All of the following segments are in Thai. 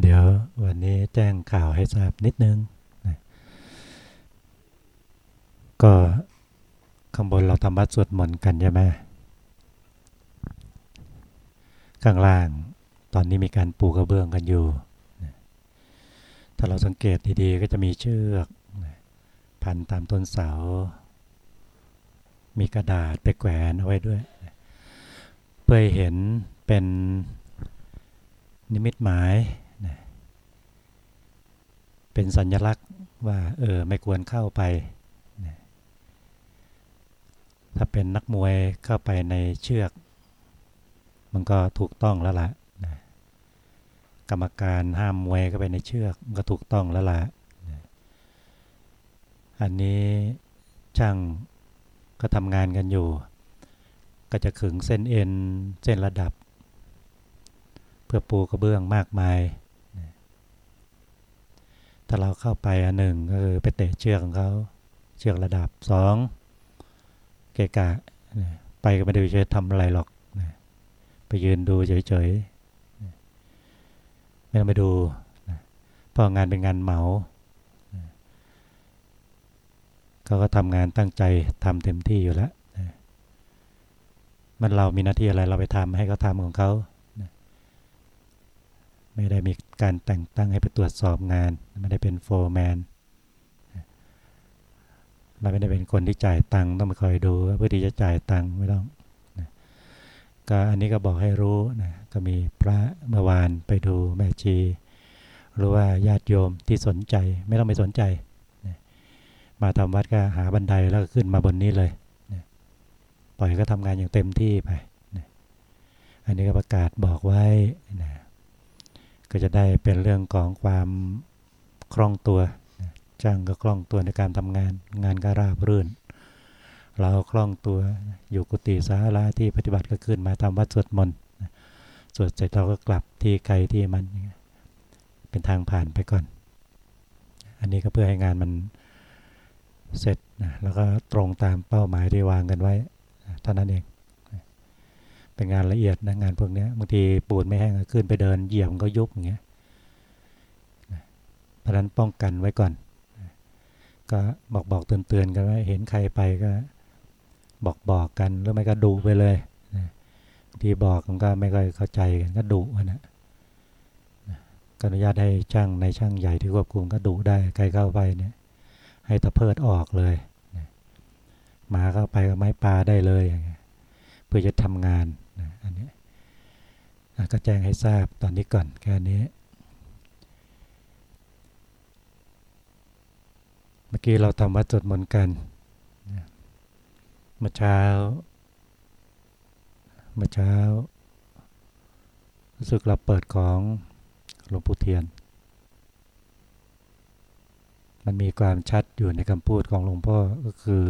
เดี๋ยววันนี้แจ้งข่าวให้ทราบนิดนึงนะก็ข้างบนเราทำวัดสวดมนต์กันใช่ไหมข้างล่างตอนนี้มีการปูกระเบื้องกันอยู่นะถ้าเราสังเกตดีๆก็จะมีเชือกนะพันตามต้นเสา มีกระดาษไปแขวนเอาไว้ด้วยนะเพื่อเห็นเป็น นิมิตหมายนะเป็นสัญลักษณ์ว่าเออไม่ควรเข้าไปนะถ้าเป็นนักมวยเข้าไปในเชือก มันก็ถูกต้องแล้วล่ะนะกรรมการห้ามมวยเข้าไปในเชือกมันก็ถูกต้องแล้วล่ะนะอันนี้ช่างก็ทำงานกันอยู่ ก็จะขึงเส้นเอ็นเส้นระดับ พื่อปูกระเบื้องมากมาย ถ้าเราเข้าไปอันหนึ่งก็คือไปเตะเชือกของเขาเชือกระดับสองเกะกะ ไปก็ไม่ได้จะทำอะไรหรอก ไปยืนดูเฉยๆ ไม่ต้องไปดู เพราะงานเป็นงานเหมาเขาก็ทำงานตั้งใจทำเต็มที่อยู่แล้ว มันเรามีหน้าที่อะไรเราไปทำให้เขาทำของเขา ไม่ได้มีการแต่งตั้งให้ไปตรวจสอบงาน ไม่ได้เป็นโฟร์แมนเราไม่ได้เป็นคนที่จ่ายตังค์ต้องมาคอยดูเพื่อที่จะจ่ายตังค์ไม่ต้องนะก็อันนี้ก็บอกให้รู้นะก็มีพระเมื่อวานไปดูแม่ชี หรือว่าญาติโยมที่สนใจไม่ต้องไปสนใจนะมาทำวัดก็หาบันไดแล้วก็ขึ้นมาบนนี้เลยนะปล่อยก็ทำงานอย่างเต็มที่ไปนะอันนี้ก็ประกาศบอกไว้นะ ก็จะได้เป็นเรื่องของความคล่องตัวจ้างก็คล่องตัวในการทำงานงานก็ราบรื่น เราคล่องตัวอยู่กุฏิสาราที่ปฏิบัติก็ขึ้นมาทำวัดสวดมนต์สวดเสร็จเราก็กลับที่ใครที่มัน เป็นทางผ่านไปก่อน อันนี้ก็เพื่อให้งานมันเสร็จนะแล้วก็ตรงตามเป้าหมายที่วางกันไว้เท่านั้นเอง็นงานละเอียดนะงานพวกนี้บางทีปูนไม่แห้งขึ้นไปเดินเหยียบมันก็ยุบอย่างเงี้ยเพราะนั้นป้องกันไว้ก่อน ก็บอกบอกเตือนเตือนกันว่าเห็นใครไปก็บอกบอกกันหรือไม่ก็ดุไปเลยที่บอกมันก็ไม่ค่อยเข้าใจกันก็ดุนะก็อนุญาตให้ช่างในช่างใหญ่ที่ควบคุมก็ดุได้ใครเข้าไปเนี่ยให้ตะเพิดออกเลยหมาเข้าไปก็ไม้ปลาได้เลยอย่างเงี้ย เพื่อจะทำงานนะอันนี้ก็แจ้งให้ทราบตอนนี้ก่อนแค่นี้เมื่อกี้เราทำวัดสวดมนต์กันเมื่อเช้าเมื่อเช้ารู้สึกเราเปิดของหลวงปู่เทียน มันมีความชัดอยู่ในคำพูดของหลวงพ่อก็คือ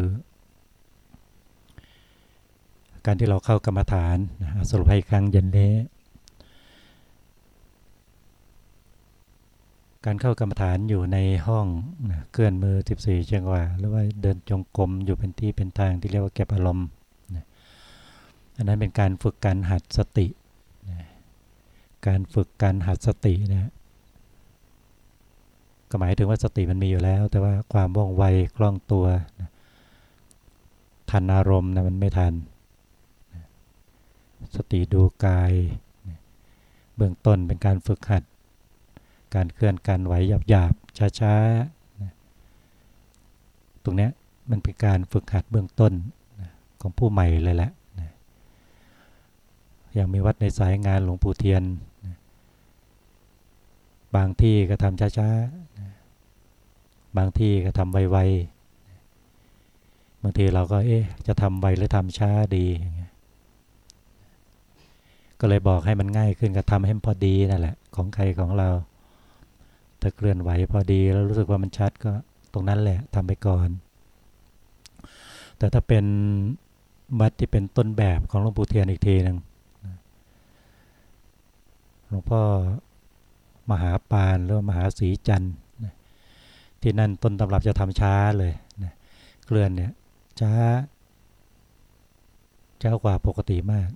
การที่เราเข้ากรรมฐานนะสรุปให้ครั้งเย็นนี้ การเข้ากรรมฐานอยู่ในห้องนะเคลื่อนมือ 14 จังหวะหรือว่าเดินจงกรมอยู่เป็นที่เป็นทางที่เรียกว่าเก็บอารมณ์นะอันนั้นเป็นการฝึกการหัดสตินะการฝึกการหัดสตินะก็หมายถึงว่าสติมันมีอยู่แล้ว แต่ว่าความว่องไวคล่องตัวนะทันอารมณ์นะมันไม่ทัน สติดูกาย เบื้องต้นเป็นการฝึกหัด การเคลื่อนการไหวหยาบหยาบช้าช้าตรงนี้มันเป็นการฝึกหัดเบื้องต้นของผู้ใหม่เลยแหละอย่างมีวัดในสายงานหลวงปู่เทียน บางที่ก็ทำช้าช้าบางที่ก็ทำไวๆ บางทีเราก็เอ๊ะจะทำไวหรือทำช้าดีอย่าง ก็เลยบอกให้มันง่ายขึ้นก็ทำให้มันพอดีนั่นแหละ ของใครของเรา ถ้าเคลื่อนไหวพอดีแล้วรู้สึกว่ามันชัดก็ตรงนั้นแหละทำไปก่อน แต่ถ้าเป็นวัดที่เป็นต้นแบบของหลวงปู่เทียนอีกทีหนึ่งหลวงพ่อมหาปานหรือมหาศรีจันทร์ที่นั่นต้นตำรับจะทำช้าเลยนะเคลื่อนเนี่ยช้าช้ากว่าปกติมาก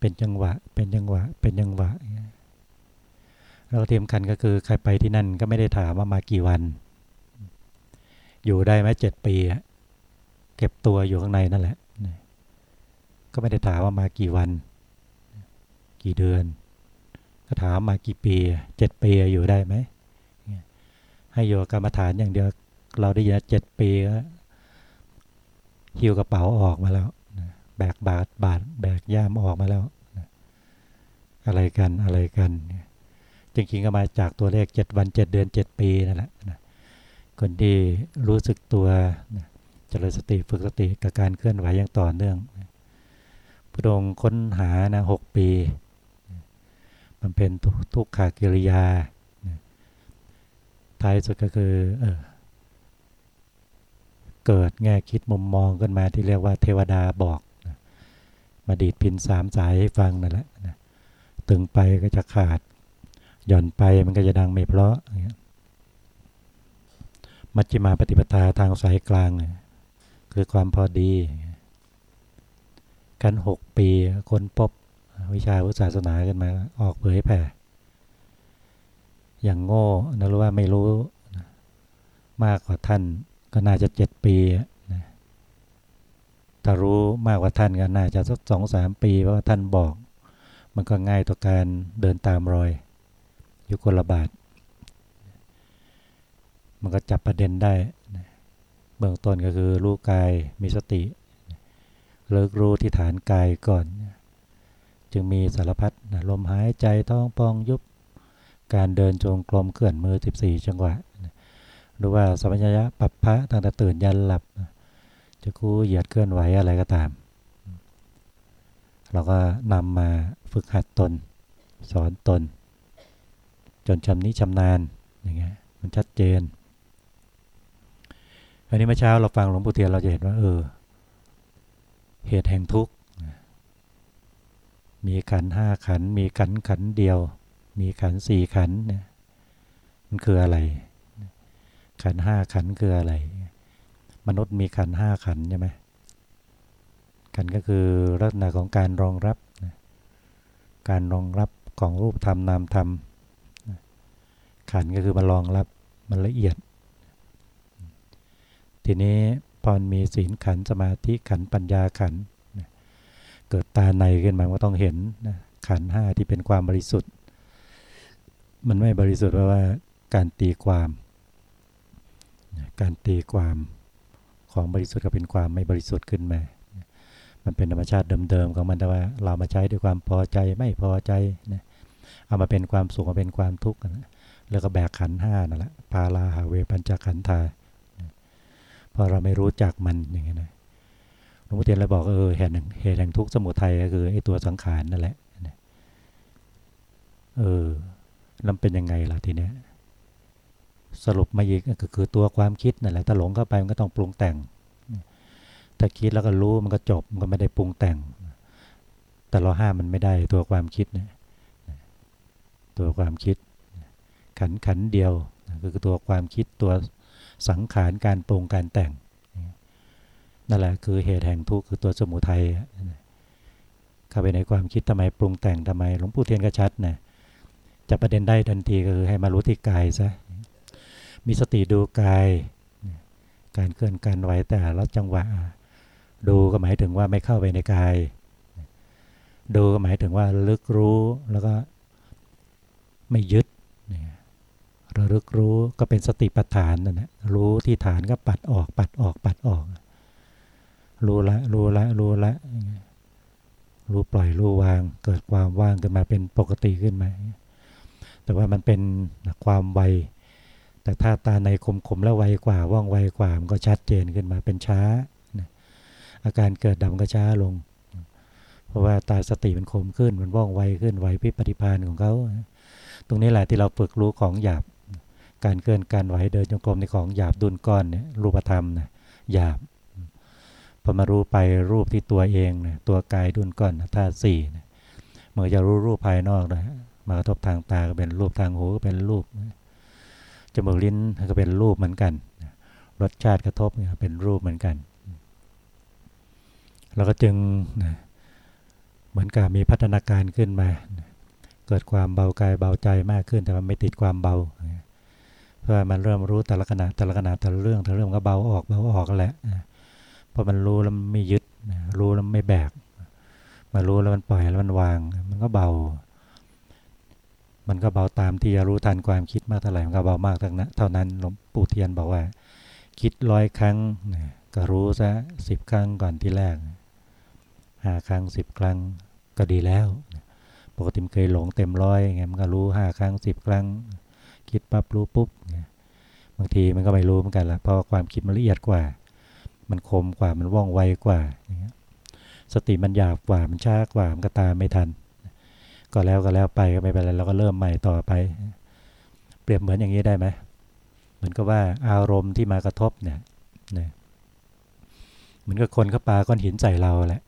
เป็นจังหวะ เป็นจังหวะ เป็นจังหวะแล้วที่สำคัญก็คือใครไปที่นั่นก็ไม่ได้ถามว่ามากี่วัน อยู่ได้ไหมเจ็ดปีเก็บตัวอยู่ข้างในนั่นแหละ ก็ไม่ได้ถามว่ามากี่วัน กี่เดือน ก็ถามมากี่ปีเจ็ดปีอยู่ได้ไหม ให้อยู่กรรมฐานอย่างเดียว เราได้ยินเจ็ดปีก็หิวกระเป๋าออกมาแล้ว แบกบาทบาทแบกย่ามออกมาแล้ว อะไรกันอะไรกันจริงๆก็มาจากตัวเลขเจ็ดวันเจ็ดเดือนเจ็ดปีนั่นแหละคนที่รู้สึกตัวเจริญสติฝึกสติกับการเคลื่อนไหวอย่างต่อเนื่องพระองค์ค้นหานะหกปี มันเป็นทุกขากิริยาท้ายสุดก็คือเออเกิดแง่คิดมุมมองขึ้นมาที่เรียกว่าเทวดาบอก มาดีดพินสามสายให้ฟังนั่นแหละตึงไปก็จะขาด หย่อนไปมันก็จะดังไม่เพราะมัชฌิมาปฏิปทาทางสายกลาง คือความพอดี กันหกปีคนพบวิชาพุทธศาสนากันมาออกเผยแผ่ อย่างโง่นะรู้ว่าไม่รู้ มากกว่าท่านก็น่าจะเจ็ดปีนะ ถ้ารู้มากกว่าท่านก็น่าจะสักสองสามปีเพราะว่าท่านบอก มันก็ง่ายต่อการเดินตามรอยยุคลบาท มันก็จับประเด็นได้ เบื้องต้นก็คือรู้กายมีสติเลิกรู้ที่ฐานกายก่อน จึงมีสารพัดลมหายใจท้องปองยุบการเดินจงกรมเคลื่อนมือ 14 จังหวะ หรือว่าสัมัญญะปัปพะตั้งแต่ตื่นยันหลับ จะคู่เหยียดเคลื่อนไหวอะไรก็ตาม เราก็นำมาฝึกหัดตน สอนตน จนชำนิชำนาญอย่างเงี้ยมันชัดเจนอันนี้เมื่อเช้าเราฟังหลวงปู่เทียนเราจะเห็นว่า เออ เหตุแห่งทุกข์มีขันห้าขัน มีขันขันเดียว มีขันสี่ขันเนี่ยมันคืออะไร ขันห้าขันคืออะไร มนุษย์มีขันห้าขันใช่ไหมขันก็คือลักษณะของการรองรับ การรองรับของรูปธรรมนามธรรม ขันก็คือมันรองรับมันละเอียด ทีนี้พอมีศีลขันสมาธิขันปัญญาขัน เกิดตาในขึ้นมาก็ต้องเห็นขันห้าที่เป็นความบริสุทธิ์ มันไม่บริสุทธิ์เพราะว่าการตีความ การตีความ ของบริสุทธิ์ก็เป็นความไม่บริสุทธิ์ขึ้นมา มันเป็นธรรมชาติเดิมๆของมันแต่ว่าเรามาใช้ด้วยความพอใจไม่พอใจนะเอามาเป็นความสุขมาเป็นความทุกข์นะแล้วก็แบกขันห้านั่นแหละพาลาหาเวปัญจขันธาพราะเราไม่รู้จักมันอย่างเงี้ยนะหลวงพ่อเทียนเลยบอกเออเหตุเหตุแห่งทุกข์สมุทัยก็คือไอ้ตัวสังขารนั่นแหละเออแล้วเป็นยังไงล่ะทีเนี้ย สรุปมาอีกก็คือตัวความคิดนั่นแหละถ้าหลงเข้าไปมันก็ต้องปรุงแต่ง ถ้าคิดแล้วก็รู้มันก็จบมันก็ไม่ได้ปรุงแต่ง แต่เราห้ามมันไม่ได้ตัวความคิดเนี่ยตัวความคิด ขันขันเดียวคือตัวความคิดตัวสังขารการปรุงการแต่งนั่นแหละคือเหตุแห่งทุกข์คือตัวสมุทัยเข้าไปในความคิดทำไมปรุงแต่งทำไมหลวงปู่เทียนก็ชัดนะจะประเด็นได้ทันทีก็คือให้มารู้ที่กายซะ มีสติดูกาย การเคลื่อนการไหวแต่ละจังหวะ ดูก็หมายถึงว่าไม่เข้าไปในกาย ดูก็หมายถึงว่าลึกรู้แล้วก็ไม่ยึดระลึกรู้ก็เป็นสติปัฏฐานนั่นแหละรู้ที่ฐานก็ปัดออก ปัดออก ปัดออก รู้ละ รู้ละ รู้ละ รู้ปล่อยรู้วาง เกิดความว่างขึ้นมาเป็นปกติขึ้นมา แต่ว่ามันเป็นความไว แต่ถ้าตาในคมคมแล้วไวกว่าว่องไวกว่ามันก็ชัดเจนขึ้นมาเป็นช้า อาการเกิดดับก็ช้าลง เพราะว่าตาสติมันคมขึ้นมันว่องไวขึ้นไวพิปฏิพานของเขา ตรงนี้แหละที่เราฝึกรู้ของหยาบ การเคลื่อนการไหวเดินจงกรมในของหยาบดุลก้อนเนี่ยรูปธรรมนะหยาบพอมารู้ไปรูปที่ตัวเองเนี่ยตัวกายดุลก้อนธาตุสี่เมื่อจะรู้รูปภายนอกนะมากระทบทางตาก็เป็นรูปทางหูก็เป็นรูป จมูกลิ้นก็เป็นรูปเหมือนกัน รสชาติกระทบเป็นรูปเหมือนกันเราก็จึงนะเหมือนกับมีพัฒนาการขึ้นมา เกิดความเบากายเบาใจมากขึ้นแต่มันไม่ติดความเบา เพราะมันเริ่มรู้แต่ละขณะแต่ละขณะแต่ละเรื่องแต่ละเรื่องก็เบาออกเบาออกกันแหละเพราะมันรู้แล้วไม่ยึด รู้แล้วไม่แบก มารู้แล้วมันปล่อยแล้วมันวาง มันก็เบา มันก็เบาตามที่จะรู้ทันความคิดมากเท่าไหร่มันก็เบามากเท่านั้นหลวงปู่เทียนบอกว่า คิดร้อยครั้งก็รู้ซะสิบครั้งก่อนที่แรกห้าครั้งสิบครั้งก็ดีแล้วปกติมันเคยหลงเต็มร้อยไงมันก็รู้ห้าครั้งสิบครั้ง คิดปั๊บรู้ปุ๊บบางทีมันก็ไม่รู้เหมือนกันละเพราะความคิดมันละเอียดกว่า มันคมกว่ามันว่องไวกว่า สติมันหยาบกว่ามันช้ากว่ามันก็ตามไม่ทัน ก็แล้วก็แล้วไปก็ไม่เป็นไรเราก็เริ่มใหม่ต่อไป เปรียบเหมือนอย่างนี้ได้ไหมเหมือนกับว่าอารมณ์ที่มากระทบเนี่ยเนี่ยเหมือนกับคนเขาปาก้อนหินใส่เราแหละ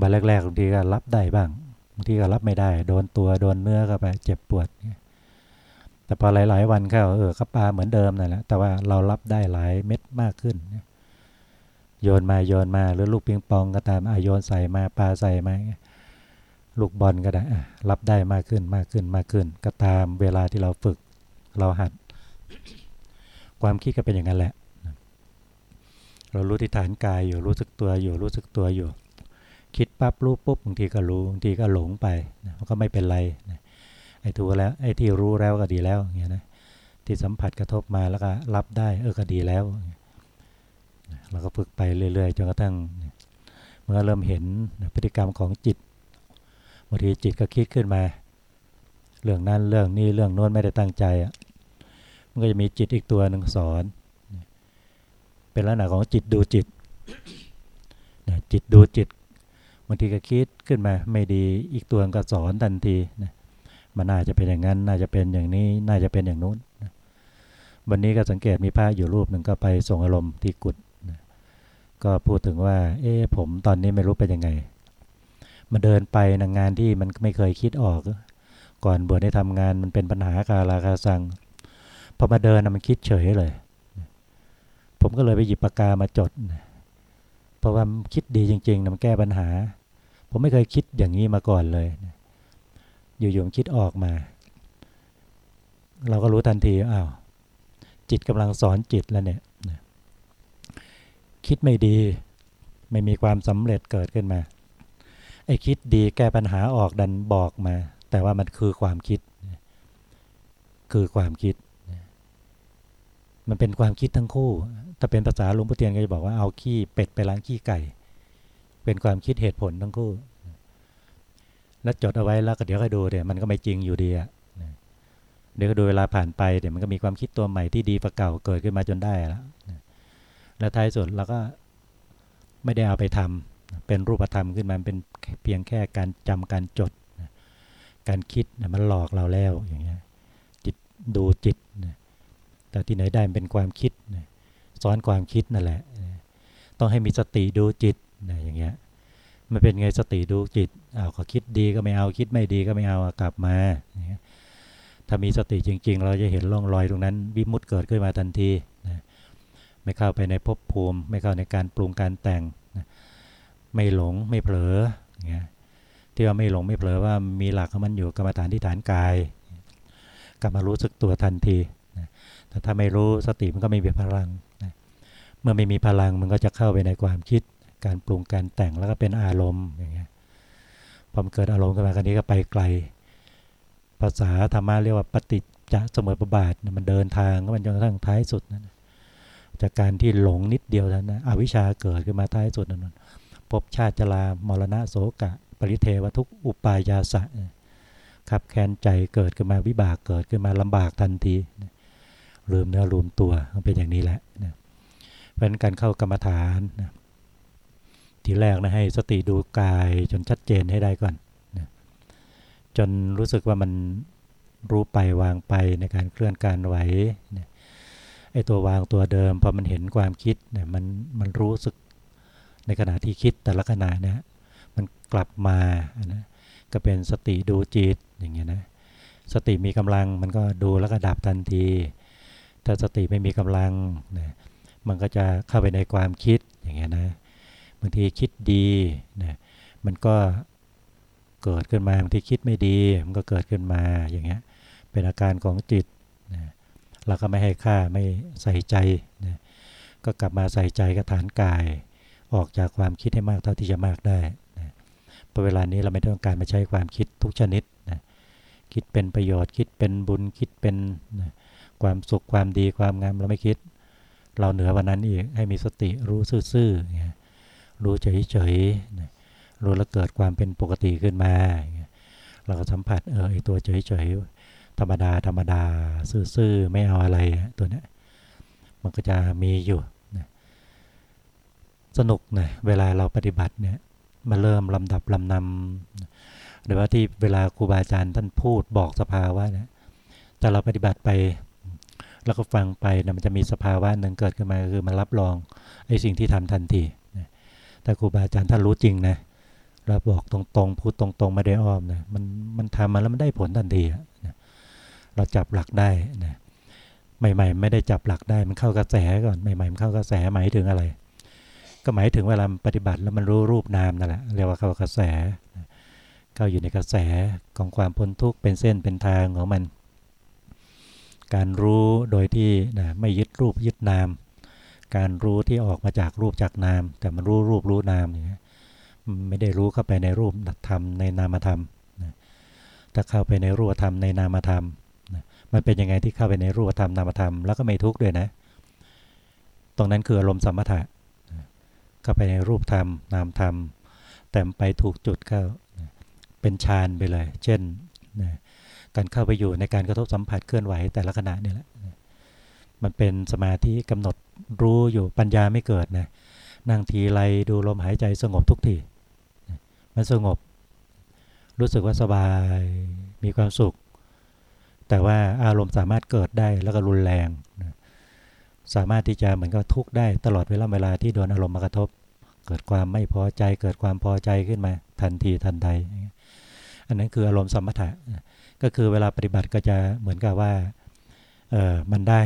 บันแรกๆบางทีก็รับได้บ้างบางทีก็รับไม่ได้ โดนตัวโดนเนื้อก็ไปเจ็บปวด แต่พอหลาย ๆ วันเข้าเออเขาปาเหมือนเดิมนั่นแหละแต่ว่าเรารับได้หลายเม็ดมากขึ้นโยนมาโยนมาหรือลูกปิงปองก็ตามอโยนใส่มาปาใส่มา ลูกบอลก็ได้รับได้มากขึ้นมากขึ้นมากขึ้น ก็ตามเวลาที่เราฝึกเราหัด ความคิดก็เป็นอย่างนั้นแหละ เรารู้ที่ฐานกายอยู่รู้สึกตัวอยู่รู้สึกตัวอยู่ คิดปั๊บรู้ปุ๊บบางทีก็รู้บางทีก็หลงไปมันก็ไม่เป็นไรไอ้ถูแล้วไอ้ที่รู้แล้วก็ดีแล้วอย่างเงี้ยนะที่สัมผัสกระทบมาแล้วก็รับได้เออก็ดีแล้วเราก็ฝึกไปเรื่อยๆจนกระทั่งเมื่อเริ่มเห็นพฤติกรรมของจิต บางทีจิตก็คิดขึ้นมา เรื่องนั้นเรื่องนี้เรื่องโน้นไม่ได้ตั้งใจอะมันก็จะมีจิตอีกตัวหนึ่งสอน เป็นลักษณะของจิตดูจิตจิตดูจิตบางทีก็คิดขึ้นมาไม่ดีอีกตัวก็สอนทันทีมันน่าจะเป็นอย่างนั้น น่าจะเป็นอย่างนี้น่าจะเป็นอย่างนู้นวันนี้ก็สังเกตมีพระอยู่รูปหนึ่งก็ไปส่งอารมณ์ที่กุฏก็พูดถึงว่า เอ๊ผมตอนนี้ไม่รู้เป็นยังไง มาเดินไปนงานที่มันไม่เคยคิดออก ก่อนบวชได้ทำงานมันเป็นปัญหากาลาคาซังพอมาเดินมันคิดเฉยเลย ผมก็เลยไปหยิบปากกามาจด เพราะว่าคิดดีจริงๆมันแก้ปัญหา ผมไม่เคยคิดอย่างนี้มาก่อนเลย อยู่ๆคิดออกมา เราก็รู้ทันทีอ้าวจิตกำลังสอนจิตแล้วเนี่ยคิดไม่ดี ไม่มีความสำเร็จเกิดขึ้นมา ไอ้คิดดีแก้ปัญหาออกดันบอกมา แต่ว่ามันคือความคิด คือความคิด มันเป็นความคิดทั้งคู่ถ้าเป็นภาษาหลวงพ่อเตียนก็จะบอกว่าเอาขี้เป็ดไปล้างขี้ไก่ เป็นความคิดเหตุผลทั้งคู่ แล้วจดเอาไว้แล้วก็เดี๋ยวก็ดูเดี๋ยวมันก็ไม่จริงอยู่ดีอะเดี๋ยวก็ดูเวลาผ่านไปเดี๋ยวมันก็มีความคิดตัวใหม่ที่ดีกว่าเก่าเกิดขึ้นมาจนได้แล้วแล้วท้ายสุดเราก็ไม่ได้เอาไปทำ เป็นรูปธรรมขึ้นมาเป็นเพียงแค่การจำการจด การคิดมันหลอกเราแล้วอย่างเงี้ยจิตดูจิต แต่ที่ไหนได้เป็นความคิดซ้อนความคิดนั่นแหละ ต้องให้มีสติดูจิตอย่างเงี้ยมันเป็นไงสติดูจิตเอาก็คิดดีก็ไม่เอาคิดไม่ดีก็ไม่เอากลับมาถ้ามีสติจริง ๆ เราจะเห็นร่องรอยตรงนั้นวิมุตเกิดขึ้นมาทันทีนะไม่เข้าไปในภพภูมิ ไม่เข้าในการปรุงการแต่ง ไม่หลงไม่เผลอเงี้ยที่ว่าไม่หลงไม่เผลอว่ามีหลักของมันอยู่กรรมฐานที่ฐานกายกลับมารู้สึกตัวทันทีแต่ถ้าไม่รู้สติมันก็ไม่มีพลังเมื่อไม่มีพลังมันก็จะเข้าไปในความคิดการปรุงการแต่งแล้วก็เป็นอารมณ์อย่างเงี้ยพอมเกิดอารมณ์ขึ้นมาคราวนี้ก็ไปไกล ภาษาธรรมะเรียกว่าปฏิจจสมุปบาทมันเดินทางก็มันจนกระทั่งท้ายสุดนั่นจากการที่หลงนิดเดียวนั้นนะอวิชชาเกิดขึ้นมาท้ายสุดนั้น พบชาติจรามรณะโสกะ ปริเทวทุกอุปายาสะขับแค้นใจเกิดขึ้นมาวิบากเกิดขึ้นมาลำบากทันทีลืมเนื้อลืมตัวเป็นอย่างนี้แหละเพราะนั้นการเข้ากรรมฐานทีแรกนะให้สติดูกายจนชัดเจนให้ได้ก่อนจนรู้สึกว่ามันรู้ไปวางไปในการเคลื่อนการไหวไอ้ตัววางตัวเดิมพอมันเห็นความคิดเนี่ยมันมันรู้สึก ในขณะที่คิดแต่ละขณะเนี่ยมันกลับมานะก็เป็นสติดูจิตอย่างเงี้ยนะสติมีกำลังมันก็ดูแล้วก็ดับทันที ถ้าสติไม่มีกำลังนะมันก็จะเข้าไปในความคิดอย่างเงี้ยนะบางทีคิดดีนะมันก็เกิดขึ้นมาบางทีคิดไม่ดีมันก็เกิดขึ้นมาอย่างเงี้ยเป็นอาการของจิตนะเราก็ไม่ให้ค่าไม่ใส่ใจนะก็กลับมาใส่ใจกับฐานกาย ออกจากความคิดให้มากเท่าที่จะมากได้นะพอเวลานี้เราไม่ต้องการมาใช้ความคิดทุกชนิดนะคิดเป็นประโยชน์ คิดเป็นบุญคิดเป็นนะความสุขความดีความงามเราไม่คิด เราเหนือวันนั้นอีกให้มีสติรู้ซื่อๆรู้เฉยๆนะรู้แล้วเกิดความเป็นปกติขึ้นมา เราก็สัมผัสเออไอตัวเฉยๆธรรมดาธรรมดาซื่อๆไม่เอาอะไรตัวนี้มันก็จะมีอยู่ สนุกนะเวลาเราปฏิบัติเนี่ยมาเริ่มลำดับลำนำหรือว่าที่เวลาครูบาอาจารย์ท่านพูดบอกสภาวะเนี่ยแต่เราปฏิบัติไปแล้วก็ฟังไปนะมันจะมีสภาวะหนึ่งเกิดขึ้นมาคือมันรับรองไอ้สิ่งที่ทำทันทีแต่ครูบาอาจารย์ท่านรู้จริงนะเราบอกตรงๆพูดตรงๆไม่ได้อ้อมนะมันมันทำมาแล้วมันได้ผลทันทีนะเราจับหลักได้นะใหม่ ๆ ไม่ได้จับหลักได้มันเข้ากระแสก่อนใหม่ๆมันเข้ากระแสหมายถึงอะไร ก็หมายถึงเวลาปฏิบัติแล้วมันรู้รูปนามนั่นแหละเรียกว่าเข้ากระแสเข้าอยู่ในกระแสของความพ้นทุกข์เป็นเส้นเป็นทางของมัน การรู้โดยที่นะไม่ยึดรูปยึดนาม การรู้ที่ออกมาจากรูปจากนาม แต่มันรู้รูปรู้นามอย่างนี้ไม่ได้รู้เข้าไปในรูปธรรมในนามธรรมถ้าเข้าไปในรูปธรรมในนามธรรมมันเป็นยังไงที่เข้าไปในรูปธรรมนามธรรมแล้วก็ไม่ทุกข์ด้วยนะ ตรงนั้นคืออารมณ์สมถะ เข้าไปในรูปธรรมนามธรรม แต่ไปถูกจุดเข้าเป็นฌานไปเลย เช่นนะการเข้าไปอยู่ในการกระทบสัมผัสเคลื่อนไหวแต่ละขณะนี่แหละ มันเป็นสมาธิกำหนดรู้อยู่ปัญญาไม่เกิดนะ นั่งทีไรดูลมหายใจสงบทุกที มันสงบ รู้สึกว่าสบาย มีความสุข แต่ว่าอารมณ์สามารถเกิดได้แล้วก็รุนแรง สามารถที่จะเหมือนกับทุกข์ได้ตลอดเวลาเวลาที่โดนอารมณ์มากระทบ เกิดความไม่พอใจเกิดความพอใจขึ้นมา ทันทีทันใด อันนั้นคืออารมณ์สมถะก็คือเวลาปฏิบัติก็จะเหมือนกับว่าเออมันได้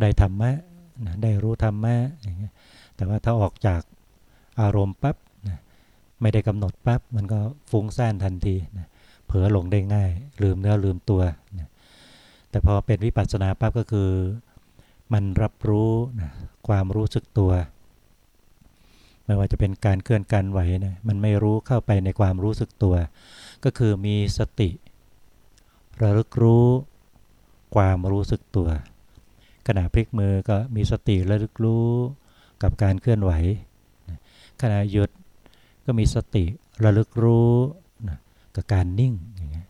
ได้ธรรมะได้รู้ธรรมะแต่ว่าถ้าออกจากอารมณ์ปั๊บไม่ได้กำหนดปั๊บมันก็ฟุ้งซ่านทันทีนะเผลอหลงได้ง่าย ลืมเนื้อลืมตัวนะแต่พอเป็นวิปัสสนาปั๊บก็คือ มันรับรู้นะความรู้สึกตัว ไม่ว่าจะเป็นการเคลื่อนการไหวนะมันไม่รู้เข้าไปในความรู้สึกตัว ก็คือมีสติ ระลึกรู้ความรู้สึกตัว ขณะพลิกมือก็มีสติระลึกรู้กับการเคลื่อนไหว ขณะหยุดก็มีสติระลึกรู้กับการนิ่งอย่างเงี้ย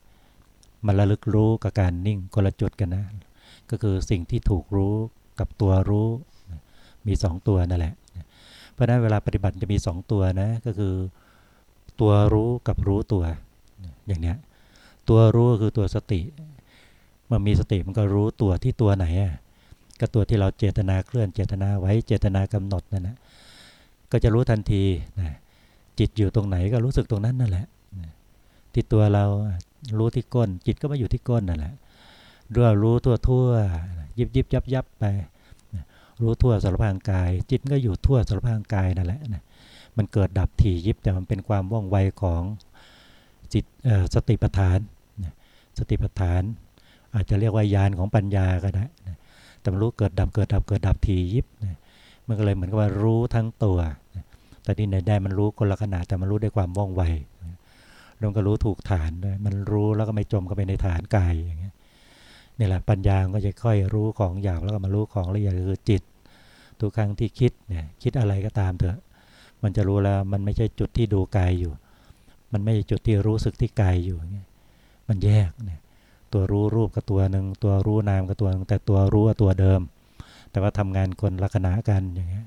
มันระลึกรู้กับการนิ่งคนละจุดกันนะ ก็คือสิ่งที่ถูกรู้ กับตัวรู้มีสองตัวนั่นแหละ เพราะนั้นเวลาปฏิบัติจะมีสองตัวนะก็คือตัวรู้กับรู้ตัวอย่างเนี้ยตัวรู้คือตัวสติเมื่อมีสติมันก็รู้ตัวที่ตัวไหนอะก็ตัวที่เราเจตนาเคลื่อนเจตนาไว้เจตนากำหนดนั่นนะก็จะรู้ทันทีนะจิตอยู่ตรงไหนก็รู้สึกตรงนั้นนั่นแหละที่ตัวเรารู้ที่ก้น จิตก็มาอยู่ที่ก้นนั่นแหละด้วยรู้ทั่วทั่วยิบยิบยับยับไป รู้ทั่วสารพางกาย จิตก็อยู่ทั่วสารพางกายนั่นแหละมันเกิดดับถี่ยิบแต่มันเป็นความว่องไวของจิตสติปัฏฐานสติปัฏฐาน อาจจะเรียกว่ายานของปัญญาก็ได้แต่มันรู้เกิดดับเกิดดับเกิดดับทียิบมันก็เลยเหมือนกับว่ารู้ทั้งตัว แต่ที่ไหนได้มันรู้คนละขนาดแต่มันรู้ด้วยความว่องไวแล้วก็รู้ถูกฐานด้วยมันรู้แล้วก็ไม่จมเข้าไปในฐานกายอย่างเงี้ยนี่แหละปัญญาก็จะค่อยรู้ของหยาบแล้วก็มารู้ของละเอียดคือจิต ทุกครั้งที่คิดเนี่ยคิดอะไรก็ตามเถอะ มันจะรู้แล้วมันไม่ใช่จุดที่ดูกายอยู่ มันไม่ใช่จุดที่รู้สึกที่กายอยู่เงี้ยมันแยกเนี่ยตัวรู้รูปกับตัวหนึ่งตัวรู้นามกับตัวนึงแต่ตัวรู้กับตัวเดิม แต่ว่าทำงานคนลักษณะกันอย่างเงี้ย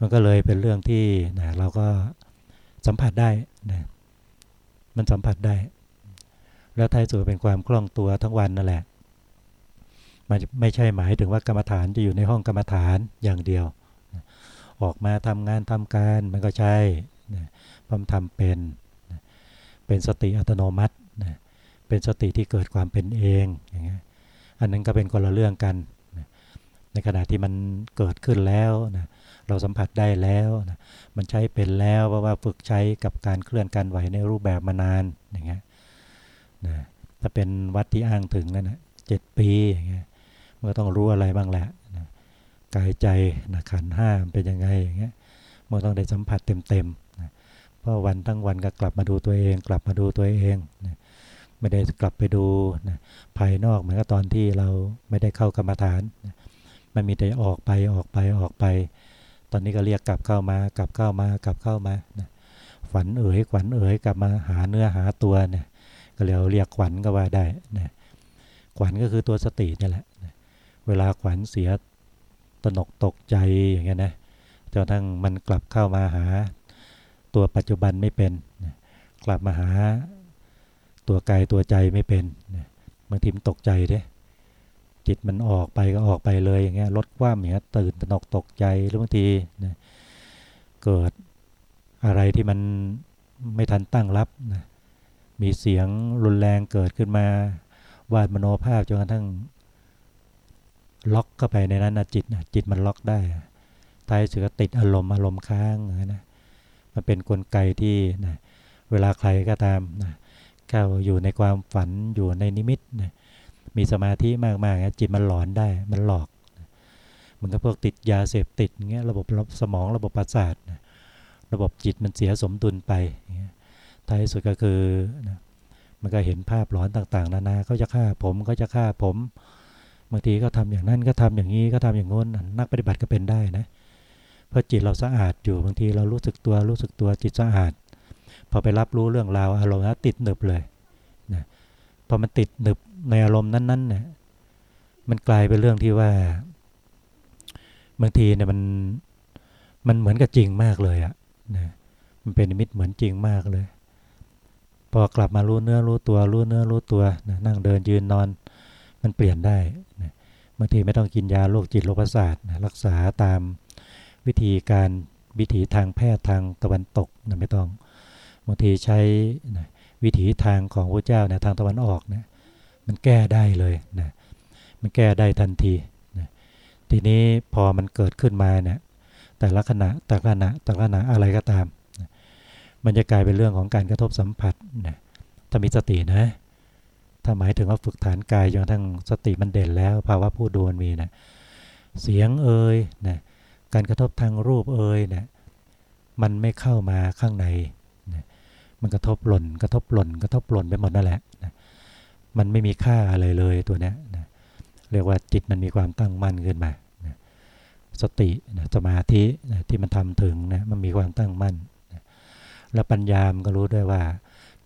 มันก็เลยเป็นเรื่องที่นะเราก็สัมผัสได้นะมันสัมผัสได้ แล้วท้ายสุดเป็นความคล่องตัวทั้งวันนั่นแหละ มันไม่ใช่หมายถึงว่ากรรมฐานจะอยู่ในห้องกรรมฐานอย่างเดียว ออกมาทำงานทำการมันก็ใช่พมทำเป็นเป็นสติอัตโนมัติเป็นสติที่เกิดความเป็นเองอย่างเงี้ยอันนั้นก็เป็นคนละเรื่องกัน ในขณะที่มันเกิดขึ้นแล้วนะเราสัมผัสได้แล้วนะมันใช้เป็นแล้วเพราะว่าฝึกใช้กับการเคลื่อนการไหวในรูปแบบมานานอย่างเงี้ยนะถ้าเป็นวัดที่อ้างถึงนั่นนะเจ็ดปีอย่างเงี้ย มันก็ต้องรู้อะไรบ้างแหละนะกายใจนะขันห้าเป็นยังไงอย่างเงี้ยมันต้องได้สัมผัสเต็มๆนะเพราะวันทั้งวันก็กลับมาดูตัวเอง กลับมาดูตัวเองนะไม่ได้กลับไปดูนะภายนอกเหมือนกับตอนที่เราไม่ได้เข้ากรรมฐานนะมันมีแต่ออกไปออกไปออกไป ตอนนี้ก็เรียกกลับเข้ามากลับเข้ามากลับเข้ามานะฝันเอ๋ยขวัญเอ๋ยกลับมาหาเนื้อหาตัวเนี่ยก็เรียกเรียกขวัญก็ว่าได้นะขวัญก็คือตัวสตินี่แหละ เวลาขวัญเสียตนกตกใจอย่างเงี้ยนะจนทั้งมันกลับเข้ามาหา ตัวปัจจุบันไม่เป็นกลับมาหา ตัวกายตัวใจไม่เป็นบางทีมันตกใจเด้จิตมันออกไปก็ออกไปเลยอย่างเงี้ยลดความอย่างเงี้ยตื่นตนกตกใจหรือบางทีนะเกิดอะไรที่มันไม่ทันตั้งรับนะมีเสียงรุนแรงเกิดขึ้นมาวาดมโนภาพจนกระทั่ง ล็อกเข้าไปในนั้นนะจิตนะจิตมันล็อกได้ท้ายสุดก็ติดอารมณ์อารมณ์ค้างนะมันเป็นนกลไกที่นะเวลาใครก็ตามนะเข้าอยู่ในความฝันอยู่ในนิมิตนะมีสมาธิมากๆนะจิตมันหลอนได้มันหลอกมันก็พวกติดยาเสพติดเงี้ยระบบสมองระบบประสาทระบบจิตมันเสียสมดุลไปท้ายสุดก็คือนะมันก็เห็นภาพหลอนต่างๆ นานาเขาจะฆ่าผมเขาจะฆ่าผม บางทีก็ทำอย่างนั้นก็ทำอย่างนี้ก็ทำอย่างง้นนักปฏิบัติก็เป็นได้นะเพราะจิตเราสะอาดอยู่บางทีเรารู้สึกตัวรู้สึกตัวจิตสะอาด พอไปรับรู้เรื่องราวอารมณ์แล้วติดหนึบเลยนะพอมันติดหนึบในอารมณ์นั้นๆเนี่ยมันกลายเป็นเรื่องที่ว่าบางทีเนี่ยมันมันเหมือนกับจริงมากเลยอะนะมันเป็นนิมิตเหมือนจริงมากเลย พอกลับมารู้เนื้อรู้ตัวรู้เนื้อรู้ตัวนะนั่งเดินยืนนอน มันเปลี่ยนได้นะบางทีไม่ต้องกินยาโรคจิตโรคประสาทนะรักษาตามวิธีการวิถีทางแพทย์ทางตะวันตกนะไม่ต้องบางทีใช้นะวิถีทางของพระเจ้านะทางตะวันออกนะมันแก้ได้เลยนะมันแก้ได้ทันทีนะทีนี้พอมันเกิดขึ้นมาเนี่ยแต่ละขณะแต่ละขณะแต่ละขณะอะไรก็ตามนะมันจะกลายเป็นเรื่องของการกระทบสัมผัสนะถ้ามีสตินะ ถ้าหมายถึงว่าฝึกฐานกายจนทั้งสติมันเด่นแล้ว ภาวะผู้ดูมันมีนะเสียงเอ่ยนะการกระทบทางรูปเอ่ยนะมันไม่เข้ามาข้างในนะมันกระทบหล่น กระทบหล่น กระทบหล่นไปหมดนั่นแหละนะมันไม่มีค่าอะไรเลยตัวนี้นะเรียกว่าจิตมันมีความตั้งมั่นขึ้นมานะสตินะสมาธินะที่มันทำถึงนะมันมีความตั้งมั่นนะแล้วปัญญามันก็รู้ด้วยว่า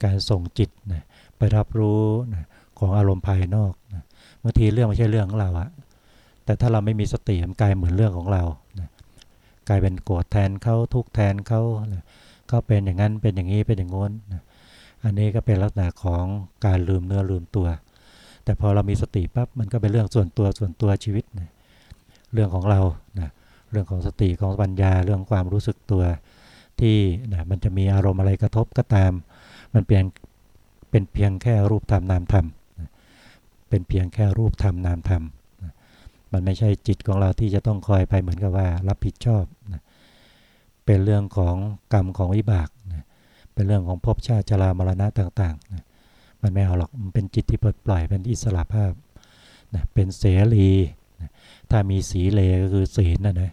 การส่งจิตนะไปรับรู้นะ ของอารมณ์ภายนอกบางทีเรื่องไม่ใช่เรื่องของเราอะแต่ถ้าเราไม่มีสติมันกลายเหมือนเรื่องของเรานะกลายเป็นโกรธแทนเขาทุกแทนเขานะเขาเป็นอย่างนั้นเป็นอย่างนี้เป็นอย่างง้นนะอันนี้ก็เป็นลักษณะของการลืมเนื้อลืมตัว แต่พอเรามีสติปั๊บมันก็เป็นเรื่องส่วนตัวส่วนตัวชีวิตนะเรื่องของเรานะเรื่องของสติของปัญญาเรื่องความรู้สึกตัวที่นะมันจะมีอารมณ์อะไรกระทบก็ตาม มันเพียงเป็นเพียงแค่รูปธรรมนามธรรม เป็นเพียงแค่รูปธรรมนามธรรม มันไม่ใช่จิตของเราที่จะต้องคอยไปเหมือนกับว่ารับผิดชอบนะเป็นเรื่องของกรรมของวิบากนะเป็นเรื่องของภพชาติชรามรณะต่างๆนะมันไม่เอาหรอก มันเป็นจิตที่ปลดปล่อยเป็นอิสระภาพนะเป็นเสรีนะถ้ามีสีเลก็คือศีลนะนะ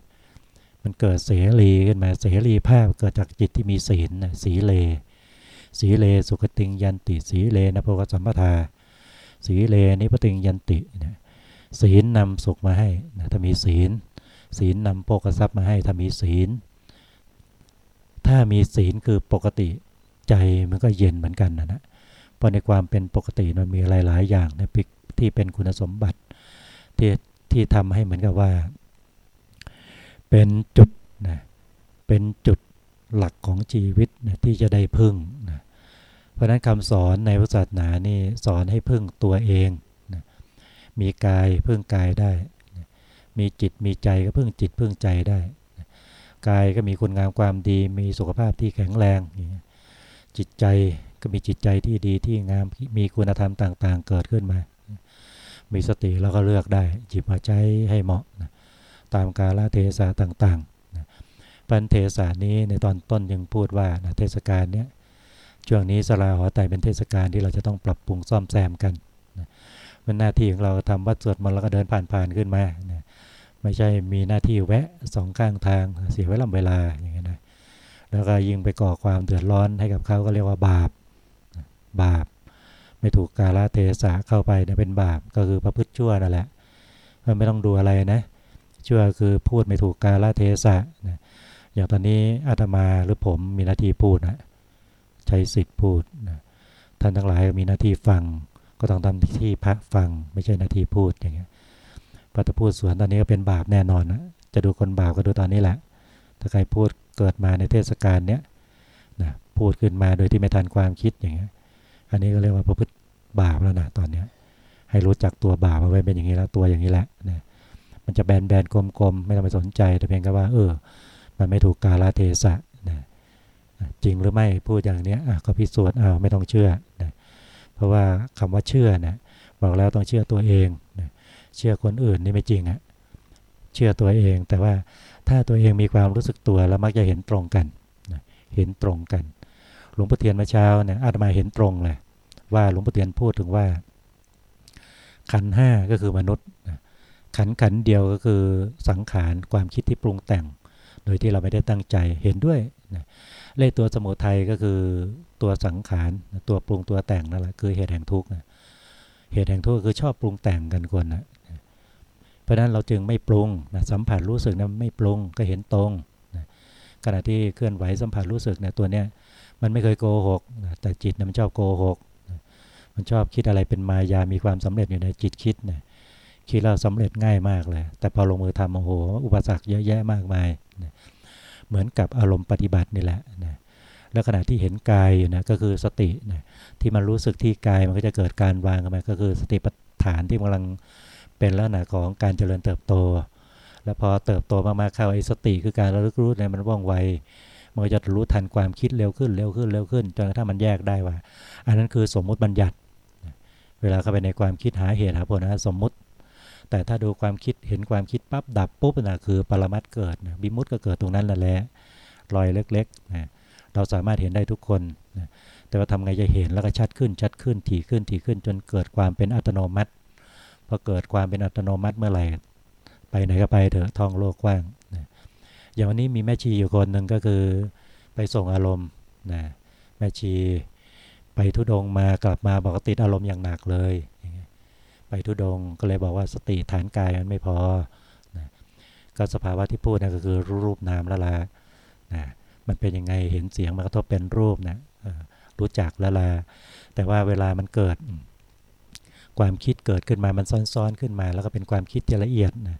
มันเกิดเสรีขึ้นมา เสรีภาพเกิดจากจิตที่มีศีลนะสีเล สีเลสุขติงยันติสีเลนะพวกสัมปทา สีเลนิพติงยันตินะศีลนำสุขมาให้นะถ้ามีศีล ศีลนำโภกทรัพย์มาให้ถ้ามีศีล ถ้ามีศีลคือปกติใจมันก็เย็นเหมือนกันนะนะเพราะในความเป็นปกติมันมีหลาย ๆ อย่างในที่เป็นคุณสมบัติที่ที่ทำให้เหมือนกับว่า เป็นจุดนะเป็นจุดหลักของชีวิตนะที่จะได้พึ่งนะ เพราะนั้นคำสอนในพุทธศาสนานี่สอนให้พึ่งตัวเองนะมีกายพึ่งกายได้นะมีจิตมีใจก็พึ่งจิตพึ่งใจได้นะกายก็มีคุณงามความดีมีสุขภาพที่แข็งแรง จิตใจก็มีจิตใจที่ดีที่งามมีคุณธรรมต่างๆ เกิดขึ้นมา มีสติแล้วก็เลือกได้จิบมาใช้ให้เหมาะนะตามกาลเทศะต่างๆนะปันเทศานี้ในตอนต้นยังพูดว่านะเทศกาลเนี้ย ช่วงนี้สลาหอไตเป็นเทศกาลที่เราจะต้องปรับปรุงซ่อมแซมกันนะเป็นหน้าที่ของเราทำวัดสวดมนต์แล้วก็เดินผ่านๆขึ้นมานะไม่ใช่มีหน้าที่แวะสองข้างทางเสียเวลาเวลาอย่างเงี้ยนะแล้วก็ยิ่งไปก่อความเดือดร้อนให้กับเขาก็เรียกว่าบาปบาป ไม่ถูกกาลเทศะเข้าไปเนี่ยเป็นบาปก็คือประพฤติชั่วนั่นแหละมันไม่ต้องดูอะไรนะชั่วคือพูดไม่ถูกกาลเทศะนะอย่างตอนนี้อาตมาหรือผมมีหน้าที่พูดนะ ใช้สิทธิ์พูดนะท่านทั้งหลายมีหน้าที่ฟัง ก็ต้องทำที่พักฟัง ไม่ใช่หน้าที่พูดอย่างเงี้ยพอจะพูดสวนตอนนี้ก็เป็นบาปแน่นอนนะจะดูคนบาปก็ดูตอนนี้แหละ ถ้าใครพูดเกิดมาในเทศกาลเนี้ยนะพูดขึ้นมาโดยที่ไม่ทันความคิดอย่างเงี้ย อันนี้ก็เรียกว่าประพฤติบาปแล้วนะตอนเนี้ย ให้รู้จักตัวบาปเอาไว้เป็นอย่างนี้แล้วตัวอย่างนี้แหละนะมันจะแบนแบนกลมๆไม่ต้องไปสนใจแต่เพียงแค่ว่า เออ มันไม่ถูกกาลเทศะ จริงหรือไม่พูดอย่างนี้ก็พิสูจน์เอาไม่ต้องเชื่อนะเพราะว่าคำว่าเชื่อนะบอกแล้วต้องเชื่อตัวเองนะเชื่อคนอื่นนี่ไม่จริงอะเชื่อตัวเอง แต่ว่าถ้าตัวเองมีความรู้สึกตัวแล้วมักจะเห็นตรงกันนะเห็นตรงกัน หลวงพ่อเทียนเมื่อเช้าเนี่ยอาตมาเห็นตรงเลยว่าหลวงพ่อเทียนพูดถึงว่า ขันห้าก็คือมนุษย์ขันขันเดียวก็คือสังขารความคิดที่ปรุงแต่ง โดยที่เราไม่ได้ตั้งใจเห็นด้วยนะ เลขตัวสมุทัยก็คือตัวสังขารตัวปรุงตัวแต่งนั่นแหละคือเหตุแห่งทุกข์เหตุแห่งทุกข์คือชอบปรุงแต่งกันคนนะเพราะนั้นเราจึงไม่ปรุงนะสัมผัสรู้สึกนะไม่ปรุงก็เห็นตรงนะขณะที่เคลื่อนไหวสัมผัสรู้สึกเนี่ยตัวเนี้ยมันไม่เคยโกหกนะแต่จิตนะมันชอบโกหกนะมันชอบคิดอะไรเป็นมายามีความสำเร็จอยู่ในจิตคิดนะคิดแล้วสำเร็จง่ายมากเลย แต่พอลงมือทำโอ้โหอุปสรรคเยอะแยะมากมายนะ เหมือนกับอารมณ์ปฏิบัตินี่แหละนะแล้วขณะที่เห็นกายอยู่นะก็คือสตินะที่มันรู้สึกที่กายมันก็จะเกิดการวางกันมาก็คือสติปัฏฐานที่กำลังเป็นลักษณะของการเจริญเติบโต แล้วพอเติบโตมากๆเข้าไอ้สติคือการระลึกรู้เนี่ยมันว่องไวมันก็จะรู้ทันความคิดเร็วขึ้นเร็วขึ้นเร็วขึ้นจนกระทั่งมันแยกได้ว่า อันนั้นคือสมมุติบัญญัติ เวลาเข้าไปในความคิดหาเหตุหาผลนะสมมุติ แต่ถ้าดูความคิดเห็นความคิดปั๊บดับปุ๊บนะคือปรมัตเกิดนะบิมุตก็เกิดตรงนั้นแหละรอยเล็กๆนะเราสามารถเห็นได้ทุกคนนะแต่ว่าทำไงจะเห็นแล้วก็ชัดขึ้นชัดขึ้นถี่ขึ้นถี่ขึ้นจนเกิดความเป็นอัตโนมัติพอเกิดความเป็นอัตโนมัติเมื่อไหร่ไปไหนก็ไปเถอะท่องโลกกว้างนะอย่างวันนี้มีแม่ชีอยู่คนหนึ่งก็คือไปส่งอารมณ์นะแม่ชีไปทุดงมากลับมาบอกติดอารมณ์อย่างหนักเลย ไปทุดงก็เลยบอกว่าสติฐานกายมันไม่พอนะก็สภาวะที่พูดนะก็คือรูปนามละละนะมันเป็นยังไงเห็นเสียงมันกระทบเป็นรูปนะรู้จักละละแต่ว่าเวลามันเกิด ความคิดเกิดขึ้นมามันซ้อนๆขึ้นมา แล้วก็เป็นความคิดที่ละเอียดนะ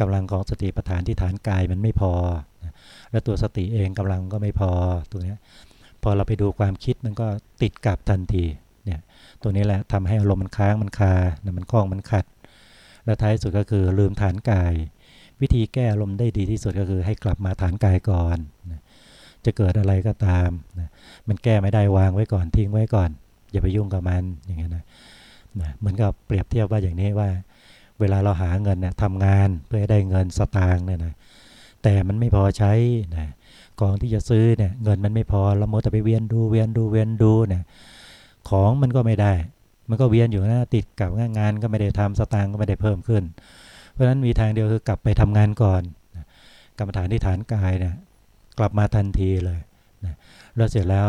กำลังของสติปัฏฐานที่ฐานกายมันไม่พอนะแล้วตัวสติเองกำลังก็ไม่พอตรงนี้พอเราไปดูความคิดมันก็ติดกับทันที เนี่ยตัวนี้แหละทำให้อารมณ์มันค้างมันคานะมันคล้องมันขัด แล้วท้ายสุดก็คือลืมฐานกาย วิธีแก้อารมณ์ได้ดีที่สุดก็คือให้กลับมาฐานกายก่อนนะจะเกิดอะไรก็ตามนะมันแก้ไม่ได้วางไว้ก่อนทิ้งไว้ก่อน อย่าไปยุ่งกับมันอย่างเงี้ยนะนะเหมือนกับเปรียบเทียบว่าอย่างนี้ว่า เวลาเราหาเงินเนี่ยทำงานเพื่อให้ได้เงินสตางค์เนี่ยนะแต่มันไม่พอใช้นะกองที่จะซื้อเนี่ยเงินมันไม่พอเราโมแต่ไปเวียนดูเวียนดูเวียนดูเนี่ย ของมันก็ไม่ได้ มันก็เวียนอยู่นะติดกับงานก็ไม่ได้ทำสตางค์ก็ไม่ได้เพิ่มขึ้น เพราะฉะนั้นมีทางเดียวคือกลับไปทำงานก่อนกรรมฐานที่ฐานกายเนี่ยกลับมาทันทีเลยนะแล้วเสร็จแล้ว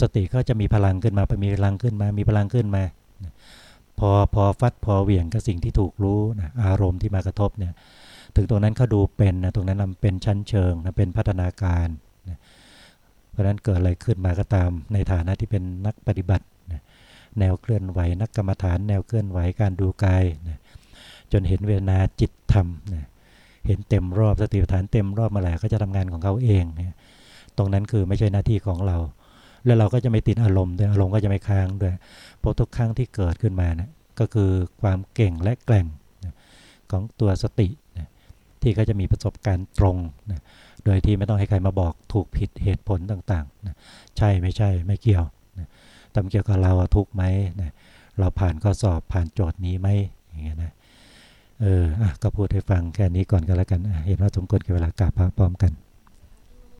สติก็จะมีพลังขึ้นมาไปมีพลังขึ้นมา มีพลังขึ้นมา พอพอฟัดพอเหวี่ยงกับสิ่งที่ถูกรู้นะอารมณ์ที่มากระทบเนี่ยถึงตรงนั้นเขาดูเป็นนะตรงนั้นมันเป็นชั้นเชิงนะเป็นพัฒนาการนะ ราะนั้นเกิดอะไรขึ้นมาก็ตามในฐานะที่เป็นนักปฏิบัติ แนวเคลื่อนไหวนักกรรมฐาน แนวเคลื่อนไหวการดูกายจนเห็นเวทนาจิตธรรมเห็นเต็มรอบสติปัฏฐานเต็มรอบมาแล้วก็จะทำงานของเขาเองตรงนั้นคือไม่ใช่หน้าที่ของเรา แล้วเราก็จะไม่ติดอารมณ์ด้วยอารมณ์ก็จะไม่ค้างด้วยเพราะทุกครั้งที่เกิดขึ้นมานะก็คือความเก่งและแกร่งของตัวสติที่ก็จะมีประสบการณ์ตรงนะ โดยที่ไม่ต้องให้ใครมาบอกถูกผิดเหตุผลต่างๆนะใช่ไม่ใช่ไม่เกี่ยวนะแต่เกี่ยวกับเราทุกไหมนะเราผ่านข้อสอบผ่านโจทย์นี้ไหมอย่างเงี้ยนะเอออะก็พูดให้ฟังแค่นี้ก่อนก็แล้วกันเห็นว่าสมควรกับเวลากราบพระพร้อมกัน